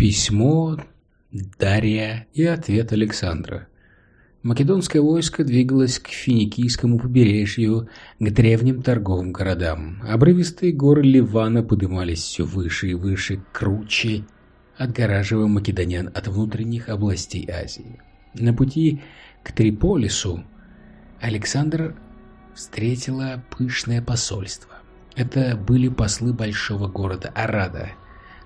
Письмо Дария и ответ Александра. Македонское войско двигалось к финикийскому побережью, к древним торговым городам. Обрывистые горы Ливана подымались все выше и выше, круче, отгораживая македонян от внутренних областей Азии. На пути к Триполису Александр встретила пышное посольство. Это были послы большого города Арада.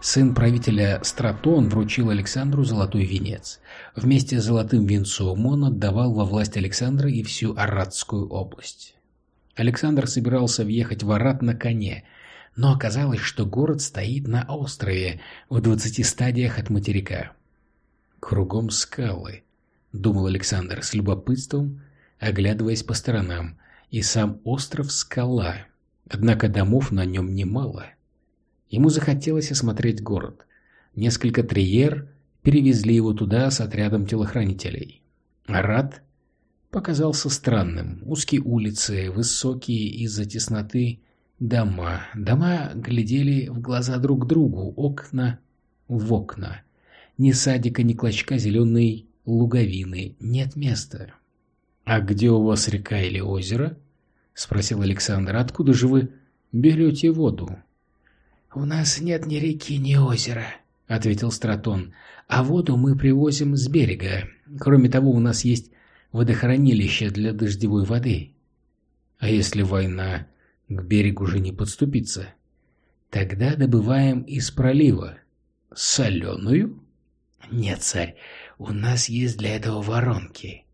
Сын правителя Стратон вручил Александру золотой венец. Вместе с золотым венцом он отдавал во власть Александра и всю Арадскую область. Александр собирался въехать в Арад на коне, но оказалось, что город стоит на острове в двадцати стадиях от материка. «Кругом скалы», — думал Александр с любопытством, оглядываясь по сторонам, и сам остров — скала, однако домов на нем немало. Ему захотелось осмотреть город. Несколько триер перевезли его туда с отрядом телохранителей. Арат показался странным. Узкие улицы, высокие из-за тесноты дома. Дома глядели в глаза друг другу, окна в окна. Ни садика, ни клочка зеленой луговины. Нет места. «А где у вас река или озеро?» — спросил Александр. «Откуда же вы берете воду?» «У нас нет ни реки, ни озера», — ответил Стратон. «А воду мы привозим с берега. Кроме того, у нас есть водохранилище для дождевой воды». «А если война, к берегу же не подступиться?» «Тогда добываем из пролива». «Соленую?» «Нет, царь, у нас есть для этого воронки».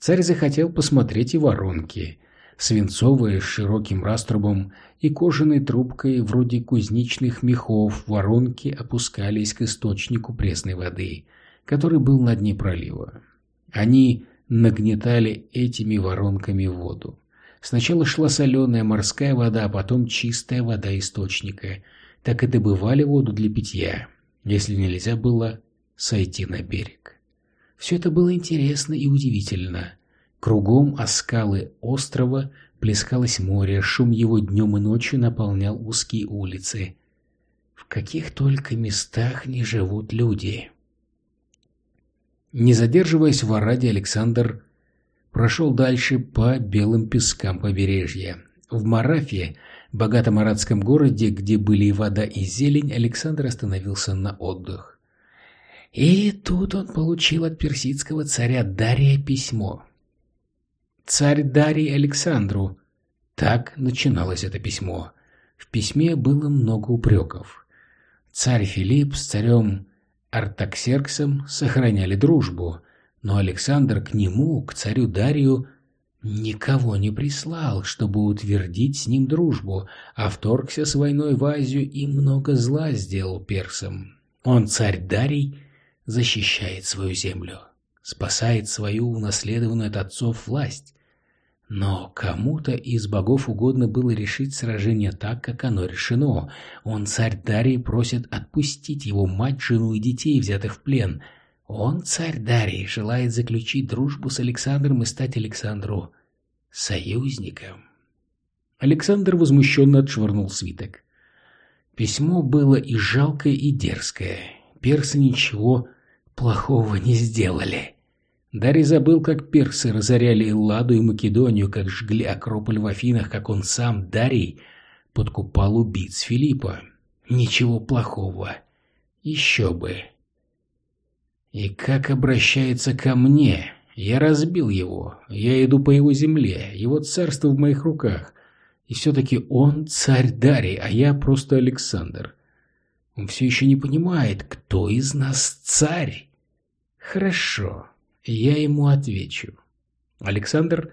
Царь захотел посмотреть и воронки свинцовые с широким раструбом и кожаной трубкой вроде кузнечных мехов воронки опускались к источнику пресной воды, который был на дне пролива. Они нагнетали этими воронками воду. Сначала шла соленая морская вода, а потом чистая вода источника. Так и добывали воду для питья, если нельзя было сойти на берег. Все это было интересно и удивительно. Кругом о скалы острова плескалось море, шум его днем и ночью наполнял узкие улицы. В каких только местах не живут люди. Не задерживаясь в Араде, Александр прошел дальше по белым пескам побережья. В Марафе, богатом арадском городе, где были и вода, и зелень, Александр остановился на отдых. И тут он получил от персидского царя Дария письмо. Царь Дарий Александру. Так начиналось это письмо. В письме было много упреков. Царь Филипп с царем Артаксерксом сохраняли дружбу, но Александр к нему, к царю Дарию, никого не прислал, чтобы утвердить с ним дружбу, а вторгся с войной в Азию и много зла сделал персам. Он, царь Дарий, защищает свою землю, спасает свою унаследованную от отцов власть, но кому-то из богов угодно было решить сражение так, как оно решено. Он, царь Дарий, просит отпустить его мать, жену и детей, взятых в плен. Он, царь Дарий, желает заключить дружбу с Александром и стать Александру союзником. Александр возмущенно отшвырнул свиток. Письмо было и жалкое, и дерзкое. Персы ничего плохого не сделали. Дарий забыл, как персы разоряли Элладу и Македонию, как жгли Акрополь в Афинах, как он сам, Дарий, подкупал убийц Филиппа. Ничего плохого. Еще бы. И как обращается ко мне? Я разбил его. Я иду по его земле. Его царство в моих руках. И все-таки он царь Дарий, а я просто Александр. Он все еще не понимает, кто из нас царь. Хорошо. Я ему отвечу. Александр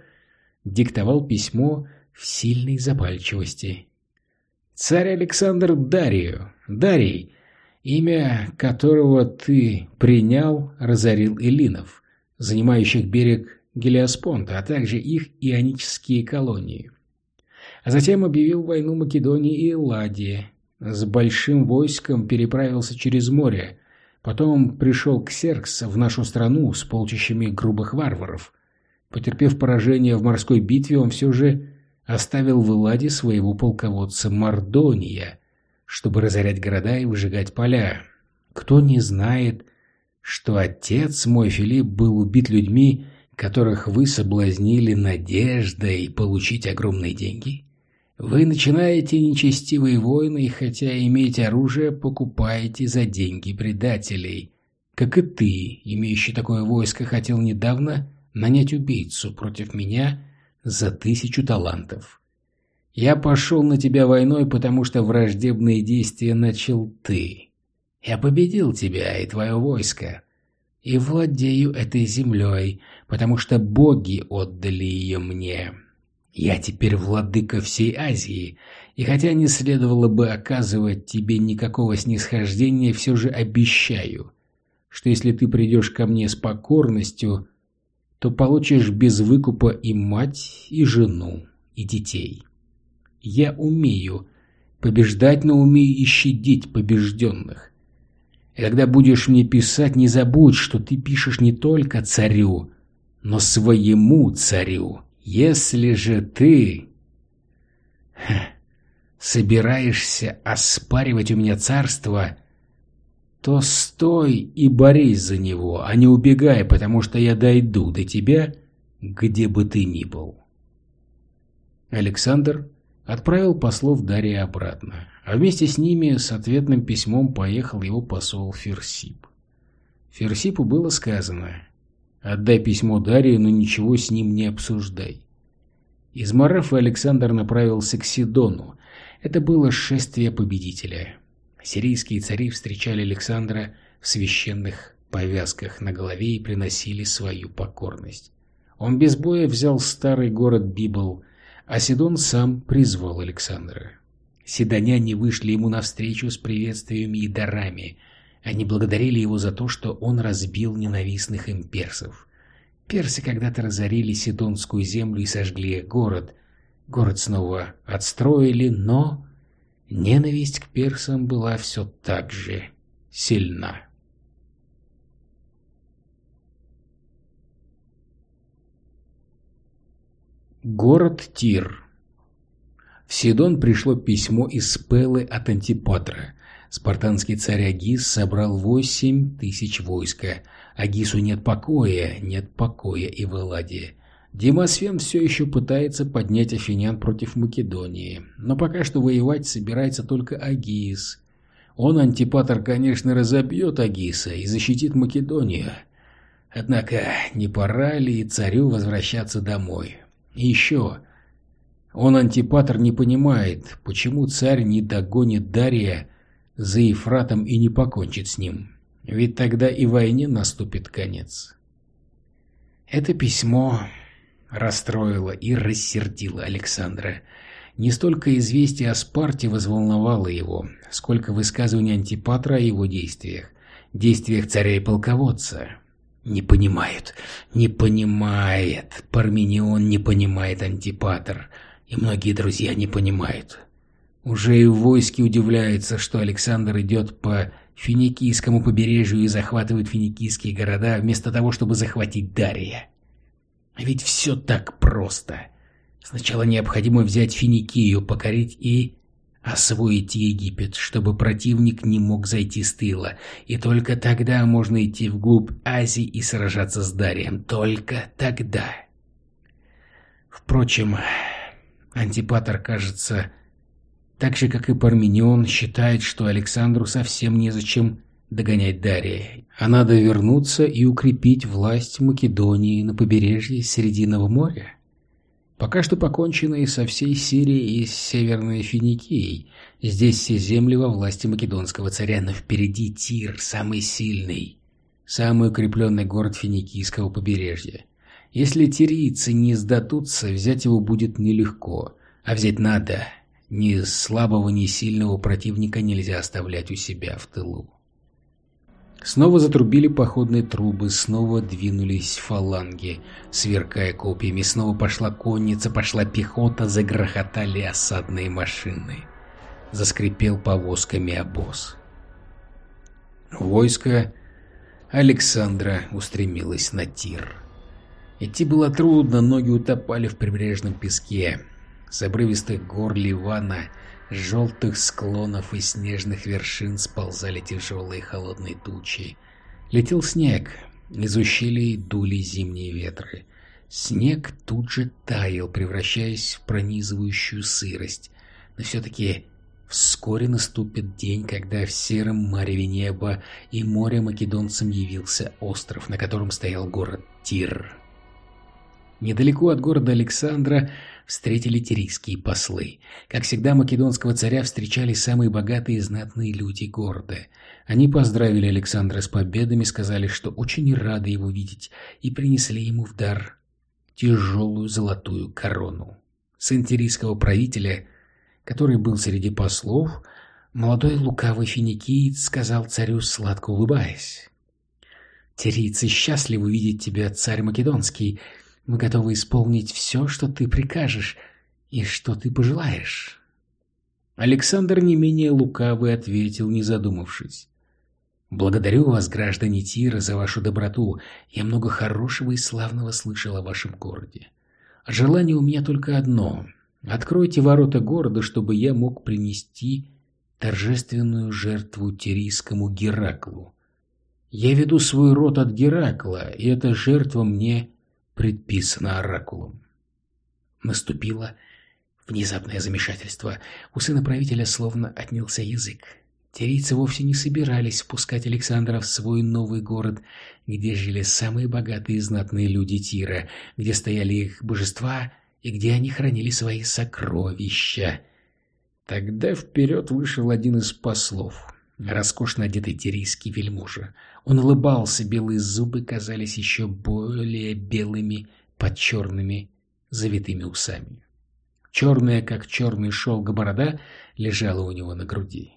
диктовал письмо в сильной запальчивости. «Царь Александр Дарию, Дарий, имя которого ты принял, разорил эллинов, занимающих берег Гелиоспонта, а также их ионические колонии. А затем объявил войну Македонии и Элладии, с большим войском переправился через море, Потом пришел Ксеркс в нашу страну с полчищами грубых варваров. Потерпев поражение в морской битве, он все же оставил в Элладе своего полководца Мардония, чтобы разорять города и выжигать поля. Кто не знает, что отец мой Филипп был убит людьми, которых вы соблазнили надеждой получить огромные деньги? Вы начинаете нечестивые войны, и хотя имеете оружие, покупаете за деньги предателей. Как и ты, имеющий такое войско, хотел недавно нанять убийцу против меня за тысячу талантов. Я пошел на тебя войной, потому что враждебные действия начал ты. Я победил тебя и твое войско, и владею этой землей, потому что боги отдали ее мне. Я теперь владыка всей Азии, и хотя не следовало бы оказывать тебе никакого снисхождения, все же обещаю, что если ты придешь ко мне с покорностью, то получишь без выкупа и мать, и жену, и детей. Я умею побеждать, но умею и щадить побежденных. И когда будешь мне писать, не забудь, что ты пишешь не только царю, но своему царю. Если же ты собираешься оспаривать у меня царство, то стой и борись за него, а не убегай, потому что я дойду до тебя, где бы ты ни был. Александр отправил послов Дарьи обратно а вместе с ними с ответным письмом поехал его посол Ферсип. Ферсипу было сказано «Отдай письмо Дарье, но ничего с ним не обсуждай». Из Марафа Александр направился к Сидону. Это было шествие победителя. Сирийские цари встречали Александра в священных повязках на голове и приносили свою покорность. Он без боя взял старый город Библ, а Сидон сам призвал Александра. Седоняне вышли ему навстречу с приветствиями и дарами. Они благодарили его за то, что он разбил ненавистных им персов. Персы когда-то разорили Сидонскую землю и сожгли город. Город снова отстроили, но ненависть к персам была все так же сильна. Город Тир в Сидон пришло письмо из Пелы от Антипатра. Спартанский царь Агис собрал восемь тысяч войска. Агису нет покоя, нет покоя и в Элладе. Демосфен все еще пытается поднять афинян против Македонии, но пока что воевать собирается только Агис. Он, Антипатр, конечно, разобьет Агиса и защитит Македонию. Однако не пора ли царю возвращаться домой? И еще, он, Антипатр, не понимает, почему царь не догонит Дария за Ефратом и не покончит с ним. Ведь тогда и войне наступит конец. Это письмо расстроило и рассердило Александра. Не столько известие о Спарте возволновало его, сколько высказывание Антипатра о его действиях, действиях царя и полководца. Не понимают, не понимает, Парменион не понимает Антипатр — и многие друзья не понимают. Уже и в войске удивляются, что Александр идет по финикийскому побережью и захватывает финикийские города, вместо того, чтобы захватить Дария. Ведь все так просто. Сначала необходимо взять Финикию, покорить и освоить Египет, чтобы противник не мог зайти с тыла, и только тогда можно идти вглубь Азии и сражаться с Дарием. Только тогда. Впрочем, Антипатор, кажется, так же, как и Парменион, считает, что Александру совсем незачем догонять Дария, а надо вернуться и укрепить власть Македонии на побережье Срединного моря. Пока что покончено и со всей Сирией и с Северной Финикией. Здесь все земли во власти македонского царя, но впереди Тир, самый сильный, самый укрепленный город Финикийского побережья. Если тирийцы не сдадутся, взять его будет нелегко, а взять надо. Ни слабого, ни сильного противника нельзя оставлять у себя в тылу. Снова затрубили походные трубы, снова двинулись фаланги, сверкая копьями, снова пошла конница, пошла пехота, загрохотали осадные машины. Заскрипел повозками обоз. Войско Александра устремилось на тир. Идти было трудно, ноги утопали в прибрежном песке. С обрывистых гор Ливана, желтых склонов и снежных вершин сползали тяжелые холодные тучи. Летел снег, из ущелий дули зимние ветры. Снег тут же таял, превращаясь в пронизывающую сырость. Но все-таки вскоре наступит день, когда в сером мареве неба и море македонцам явился остров, на котором стоял город Тир. Недалеко от города Александра встретили тирийские послы. Как всегда, македонского царя встречали самые богатые и знатные люди города. Они поздравили Александра с победами, сказали, что очень рады его видеть, и принесли ему в дар тяжелую золотую корону. Сын тирийского правителя, который был среди послов, молодой лукавый финикиец сказал царю, сладко улыбаясь. «Тирийцы счастливы видеть тебя, царь Македонский. Мы готовы исполнить все, что ты прикажешь и что ты пожелаешь». Александр не менее лукавый ответил, не задумавшись. Благодарю вас, граждане Тира, за вашу доброту. Я много хорошего и славного слышал о вашем городе. Желание у меня только одно. Откройте ворота города, чтобы я мог принести торжественную жертву тирийскому Гераклу. Я веду свой род от Геракла, и эта жертва мне предписана оракулом. Наступило внезапное замешательство. У сына правителя словно отнялся язык. Тирийцы вовсе не собирались впускать Александра в свой новый город, где жили самые богатые и знатные люди Тира, где стояли их божества и где они хранили свои сокровища. Тогда вперед вышел один из послов, роскошно одетый тирийский вельможа. Он улыбался, белые зубы казались еще более белыми под черными завитыми усами. Черная, как черный шелк борода, лежала у него на груди.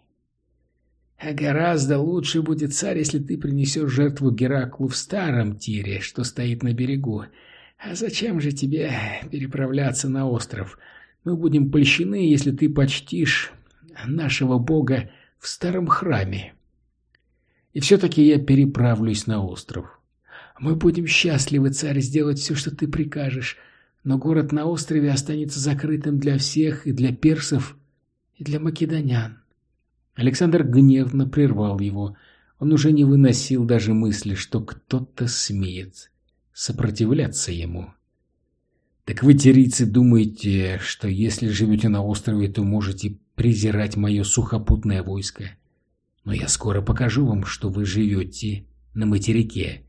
А гораздо лучше будет, царь, если ты принесешь жертву Гераклу в старом тире, что стоит на берегу. А зачем же тебе переправляться на остров? Мы будем польщены, если ты почтишь нашего бога в старом храме. И все-таки я переправлюсь на остров. Мы будем счастливы, царь, сделать все, что ты прикажешь, но город на острове останется закрытым для всех, и для персов, и для македонян. Александр гневно прервал его. Он уже не выносил даже мысли, что кто-то смеет сопротивляться ему. «Так вы, тирийцы, думаете, что если живете на острове, то можете презирать мое сухопутное войско? Но я скоро покажу вам, что вы живете на материке.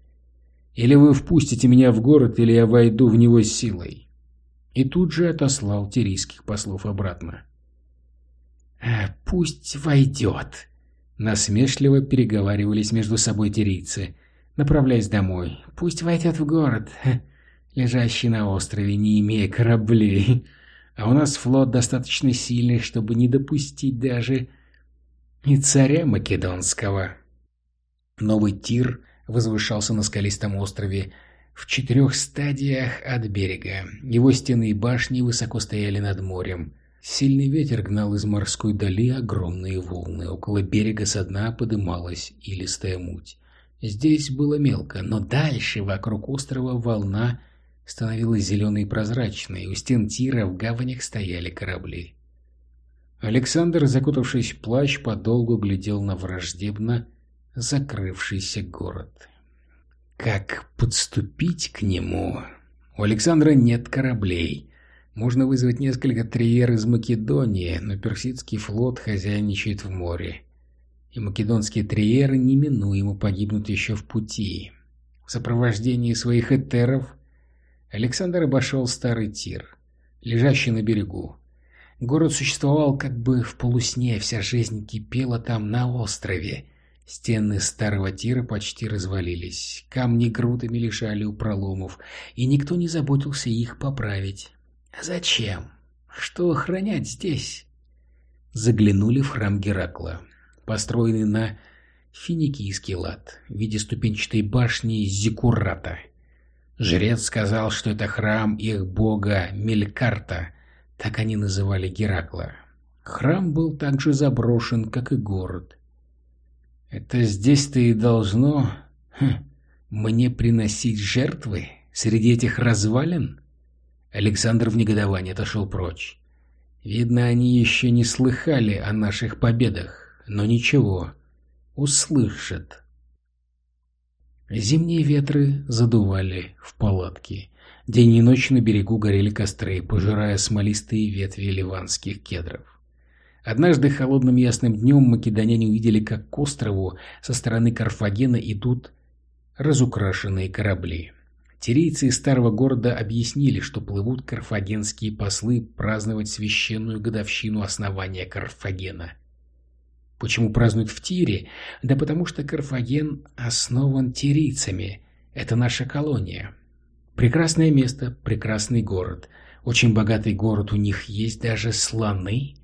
Или вы впустите меня в город, или я войду в него силой». И тут же отослал тирийских послов обратно. «Э, «Пусть войдет», — насмешливо переговаривались между собой тирийцы, направляясь домой. «Пусть войдет в город, лежащий на острове, не имея кораблей. А у нас флот достаточно сильный, чтобы не допустить даже и царя Македонского». Новый тир возвышался на скалистом острове, в четырех стадиях от берега. Его стены и башни высоко стояли над морем. Сильный ветер гнал из морской дали огромные волны. Около берега со дна подымалась илистая муть. Здесь было мелко, но дальше, вокруг острова, волна становилась зеленой и прозрачной. У стен тира в гаванях стояли корабли. Александр, закутавшись в плащ, подолгу глядел на враждебно закрывшийся город. Как подступить к нему? У Александра нет кораблей. Можно вызвать несколько триер из Македонии, но персидский флот хозяйничает в море. И македонские триеры неминуемо погибнут еще в пути. В сопровождении своих этеров Александр обошел старый тир, лежащий на берегу. Город существовал как бы в полусне, вся жизнь кипела там на острове. Стены старого тира почти развалились, камни грудами лежали у проломов, и никто не заботился их поправить. Зачем? Что охранять здесь? Заглянули в храм Геракла, построенный на финикийский лад, в виде ступенчатой башни Зикурата. Жрец сказал, что это храм их бога Мелькарта, так они называли Геракла. Храм был так же заброшен, как и город. Это здесь-то и должно хм, мне приносить жертвы среди этих развалин? Александр в негодовании отошел прочь. Видно, они еще не слыхали о наших победах, но ничего, услышат. Зимние ветры задували в палатки. День и ночь на берегу горели костры, пожирая смолистые ветви ливанских кедров. Однажды холодным ясным днем македоняне увидели, как к острову со стороны Карфагена идут разукрашенные корабли. Тирийцы из старого города объяснили, что плывут карфагенские послы праздновать священную годовщину основания Карфагена. Почему празднуют в Тире? Да потому что Карфаген основан тирийцами. Это наша колония. Прекрасное место, прекрасный город. Очень богатый город, у них есть даже слоны.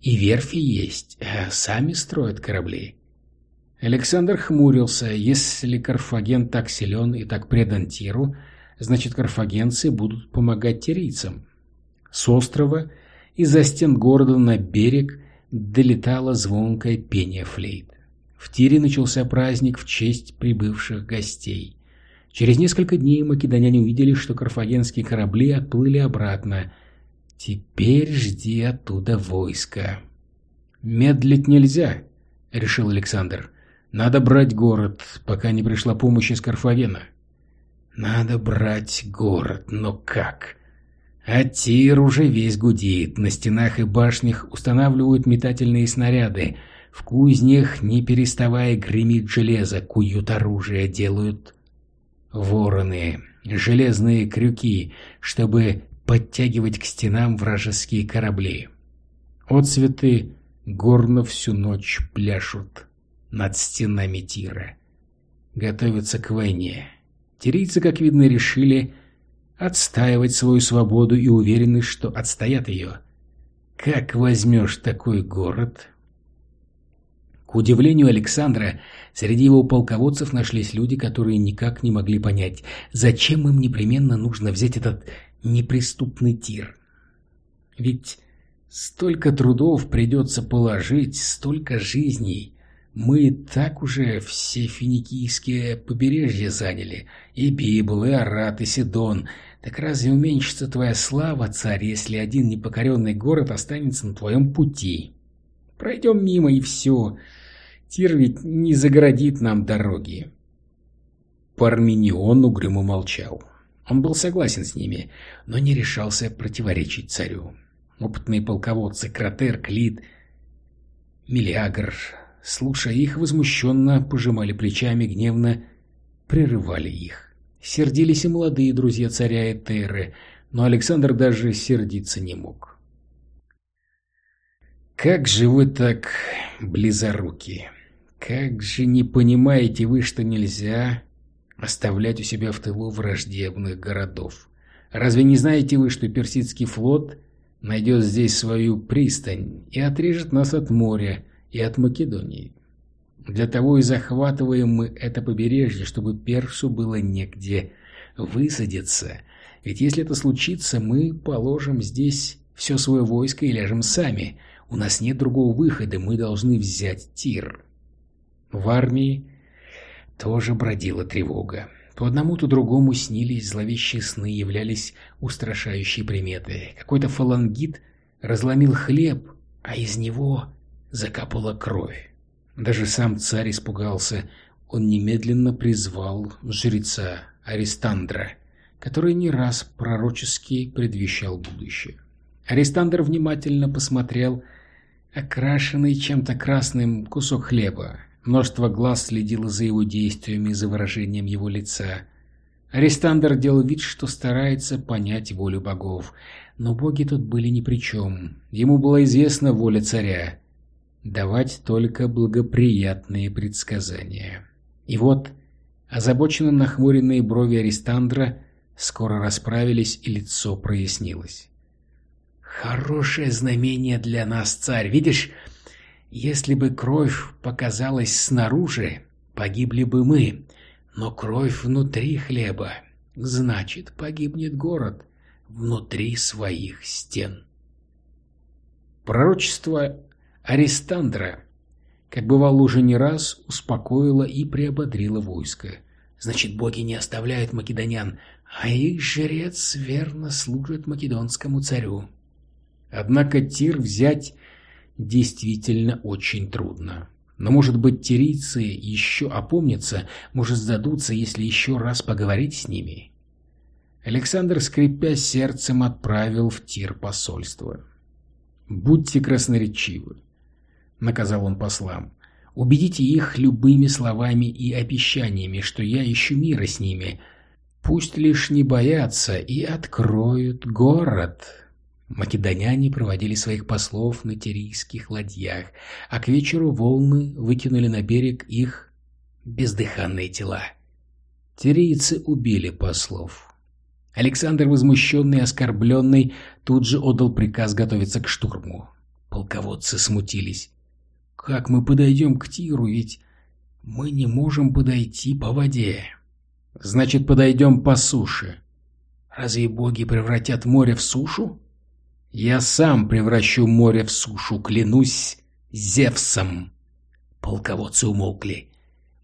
И верфи есть, э, сами строят корабли. Александр хмурился. Если Карфаген так силен и так предан Тиру, значит карфагенцы будут помогать тирийцам. С острова из-за стен города на берег долетало звонкое пение флейт. В Тире начался праздник в честь прибывших гостей. Через несколько дней македоняне увидели, что карфагенские корабли отплыли обратно. Теперь жди оттуда войска. «Медлить нельзя», — решил Александр. Надо брать город, пока не пришла помощь из Карфагена. Надо брать город, но как? А тир уже весь гудит, на стенах и башнях устанавливают метательные снаряды, в кузнях, не переставая, гремит железо, куют оружие, делают вороны, железные крюки, чтобы подтягивать к стенам вражеские корабли. Отцветы горно всю ночь пляшут над стенами Тира. Готовятся к войне. Тирийцы, как видно, решили отстаивать свою свободу и уверены, что отстоят ее. Как возьмешь такой город? К удивлению Александра, среди его полководцев нашлись люди, которые никак не могли понять, зачем им непременно нужно взять этот неприступный тир. Ведь столько трудов придется положить, столько жизней, мы так уже все финикийские побережья заняли, и Библ, и Арат, и Сидон. Так разве уменьшится твоя слава, царь, если один непокоренный город останется на твоем пути? Пройдем мимо, и все. Тир ведь не загородит нам дороги. Парменион угрюмо молчал. Он был согласен с ними, но не решался противоречить царю. Опытные полководцы Кратер, Клид, Мелиагр слушая их, возмущенно пожимали плечами, гневно прерывали их. Сердились и молодые друзья царя Этеры, но Александр даже сердиться не мог. «Как же вы так близоруки? Как же не понимаете вы, что нельзя оставлять у себя в тылу враждебных городов? Разве не знаете вы, что персидский флот найдет здесь свою пристань и отрежет нас от моря, и от Македонии. Для того и захватываем мы это побережье, чтобы Персу было негде высадиться. Ведь если это случится, мы положим здесь все свое войско и ляжем сами. У нас нет другого выхода, мы должны взять Тир. В армии тоже бродила тревога. То одному, то другому снились зловещие сны, являлись устрашающие приметы. Какой-то фалангит разломил хлеб, а из него закапала кровь. Даже сам царь испугался. Он немедленно призвал жреца Аристандра, который не раз пророчески предвещал будущее. Арестандр внимательно посмотрел окрашенный чем-то красным кусок хлеба. Множество глаз следило за его действиями и за выражением его лица. Арестандр делал вид, что старается понять волю богов, но боги тут были ни при чем. Ему была известна воля царя давать только благоприятные предсказания. И вот, озабоченно нахмуренные брови Аристандра скоро расправились, и лицо прояснилось. «Хорошее знамение для нас, царь. Видишь, если бы кровь показалась снаружи, погибли бы мы, но кровь внутри хлеба, значит, погибнет город внутри своих стен». Пророчество Арестандра, как бывало уже не раз, успокоила и приободрила войско. Значит, боги не оставляют македонян, а их жрец верно служит македонскому царю. Однако Тир взять действительно очень трудно. Но, может быть, тирийцы еще опомнятся, может, сдадутся, если еще раз поговорить с ними. Александр, скрипя сердцем, отправил в Тир посольство. «Будьте красноречивы», — наказал он послам. «Убедите их любыми словами и обещаниями, что я ищу мира с ними. Пусть лишь не боятся и откроют город». Македоняне проводили своих послов на тирийских ладьях, а к вечеру волны выкинули на берег их бездыханные тела. Тирийцы убили послов. Александр, возмущенный и оскорбленный, тут же отдал приказ готовиться к штурму. Полководцы смутились. «Как мы подойдем к Тиру, ведь мы не можем подойти по воде?» «Значит, подойдем по суше». «Разве боги превратят море в сушу?» Я сам превращу море в сушу, клянусь Зевсом. Полководцы умолкли.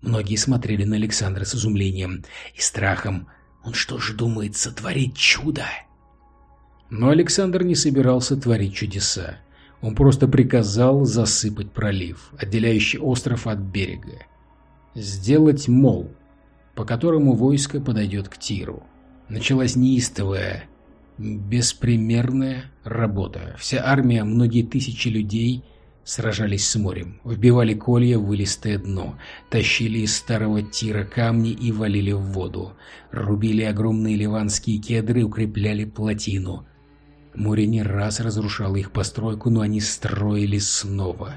Многие смотрели на Александра с изумлением и страхом. Он что же думает сотворить чудо? Но Александр не собирался творить чудеса. Он просто приказал засыпать пролив, отделяющий остров от берега. Сделать мол, по которому войско подойдет к Тиру. Началась неистовая Беспримерная работа. Вся армия, многие тысячи людей сражались с морем, вбивали колья в вылистое дно, тащили из старого тира камни и валили в воду, рубили огромные ливанские кедры, укрепляли плотину. Море не раз разрушало их постройку, но они строили снова.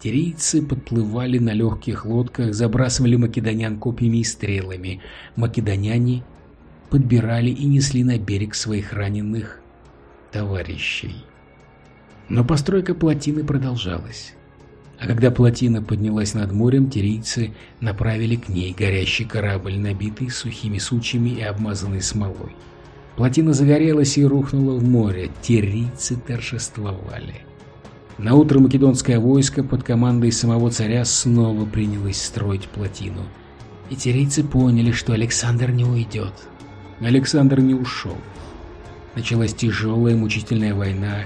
Тирийцы подплывали на легких лодках, забрасывали македонян копьями и стрелами. Македоняне подбирали и несли на берег своих раненых товарищей. Но постройка плотины продолжалась. А когда плотина поднялась над морем, тирийцы направили к ней горящий корабль, набитый сухими сучьями и обмазанный смолой. Плотина загорелась и рухнула в море. Тирийцы торжествовали. На утро македонское войско под командой самого царя снова принялось строить плотину. И тирийцы поняли, что Александр не уйдет. Александр не ушел. Началась тяжелая мучительная война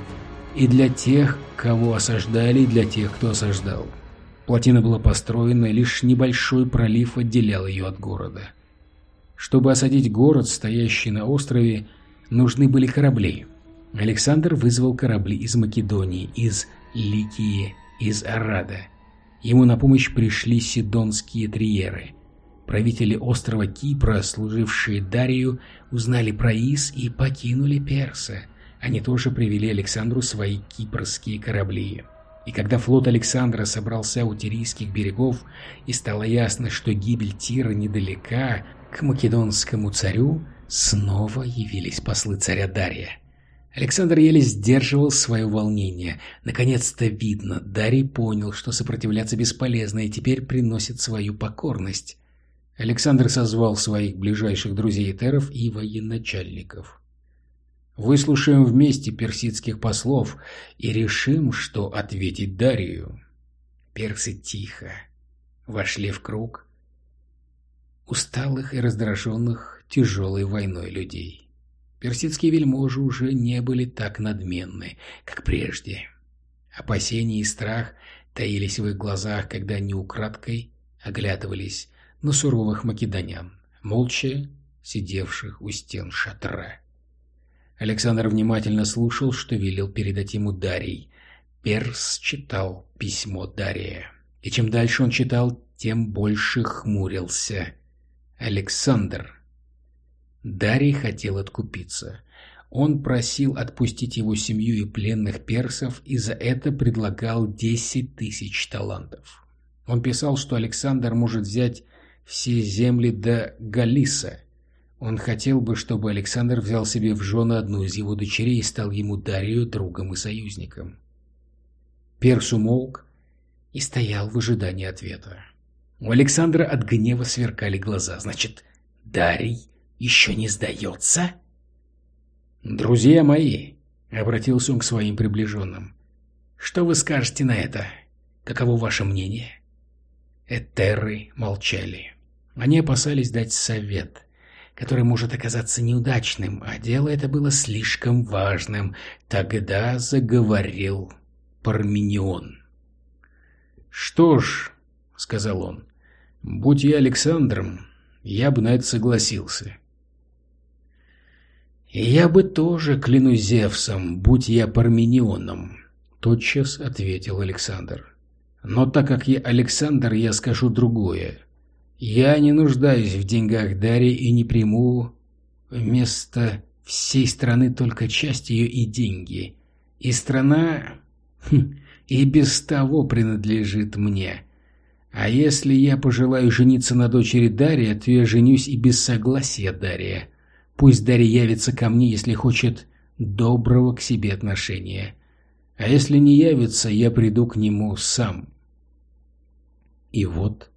и для тех, кого осаждали, и для тех, кто осаждал. Плотина была построена, лишь небольшой пролив отделял ее от города. Чтобы осадить город, стоящий на острове, нужны были корабли. Александр вызвал корабли из Македонии, из Ликии, из Арада. Ему на помощь пришли сидонские триеры – Правители острова Кипра, служившие Дарию, узнали про Ис и покинули Перса. Они тоже привели Александру свои кипрские корабли. И когда флот Александра собрался у Тирийских берегов, и стало ясно, что гибель Тира недалека, к македонскому царю снова явились послы царя Дария. Александр еле сдерживал свое волнение. Наконец-то видно, Дарий понял, что сопротивляться бесполезно, и теперь приносит свою покорность. Александр созвал своих ближайших друзей Теров и военачальников. Выслушаем вместе персидских послов и решим, что ответить Дарию. Персы тихо вошли в круг усталых и раздраженных тяжелой войной людей. Персидские вельможи уже не были так надменны, как прежде. Опасения и страх таились в их глазах, когда они украдкой оглядывались на суровых македонян, молча сидевших у стен шатра. Александр внимательно слушал, что велел передать ему Дарий. Перс читал письмо Дария. И чем дальше он читал, тем больше хмурился. Александр. Дарий хотел откупиться. Он просил отпустить его семью и пленных персов, и за это предлагал десять тысяч талантов. Он писал, что Александр может взять все земли до Галиса. Он хотел бы, чтобы Александр взял себе в жены одну из его дочерей и стал ему Дарью другом и союзником. Перс умолк и стоял в ожидании ответа. У Александра от гнева сверкали глаза. Значит, Дарий еще не сдается? «Друзья мои», — обратился он к своим приближенным, — «что вы скажете на это? Каково ваше мнение?» Этеры молчали. Они опасались дать совет. который может оказаться неудачным, а дело это было слишком важным. Тогда заговорил Парменион. «Что ж», — сказал он, — «будь я Александром, я бы на это согласился». «Я бы тоже, клянусь Зевсом, будь я Парменионом», — тотчас ответил Александр. «Но так как я Александр, я скажу другое. Я не нуждаюсь в деньгах Дарьи и не приму вместо всей страны только часть ее и деньги. И страна хм, и без того принадлежит мне. А если я пожелаю жениться на дочери Дарья, то я женюсь и без согласия Дарья. Пусть Дарья явится ко мне, если хочет доброго к себе отношения. А если не явится, я приду к нему сам. И вот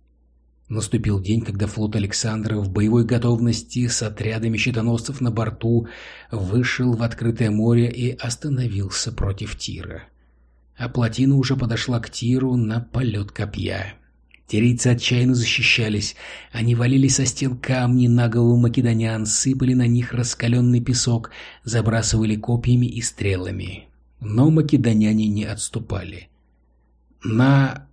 наступил день, когда флот Александра в боевой готовности с отрядами щитоносцев на борту вышел в открытое море и остановился против Тира. А плотина уже подошла к Тиру на полет копья. Тирийцы отчаянно защищались. Они валили со стен камни на голову македонян, сыпали на них раскаленный песок, забрасывали копьями и стрелами. Но македоняне не отступали. На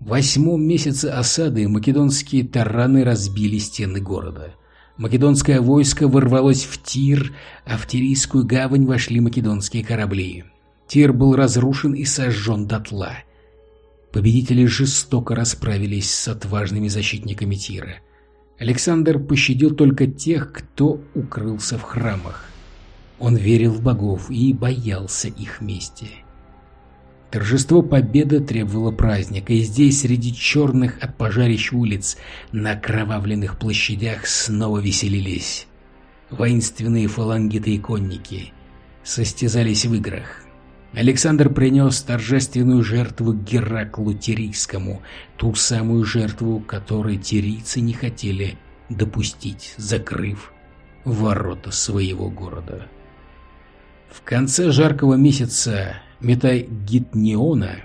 восьмом месяце осады македонские тараны разбили стены города. Македонское войско ворвалось в Тир, а в Тирийскую гавань вошли македонские корабли. Тир был разрушен и сожжен дотла. Победители жестоко расправились с отважными защитниками Тира. Александр пощадил только тех, кто укрылся в храмах. Он верил в богов и боялся их мести. Торжество победы требовало праздника, и здесь, среди черных от пожарищ улиц, на кровавленных площадях снова веселились. Воинственные фалангиты и конники состязались в играх. Александр принес торжественную жертву Гераклу Тирийскому, ту самую жертву, которой тирийцы не хотели допустить, закрыв ворота своего города. В конце жаркого месяца Метагитниона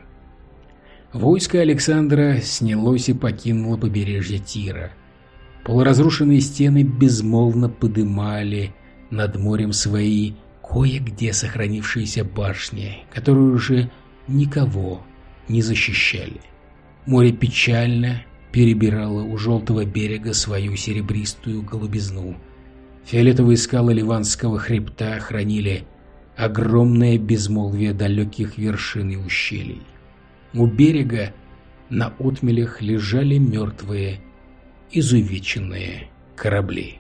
войско Александра снялось и покинуло побережье Тира. Полуразрушенные стены безмолвно подымали над морем свои кое-где сохранившиеся башни, которые уже никого не защищали. Море печально перебирало у желтого берега свою серебристую голубизну. Фиолетовые скалы Ливанского хребта хранили огромное безмолвие далеких вершин и ущелий. У берега на отмелях лежали мертвые, изувеченные корабли.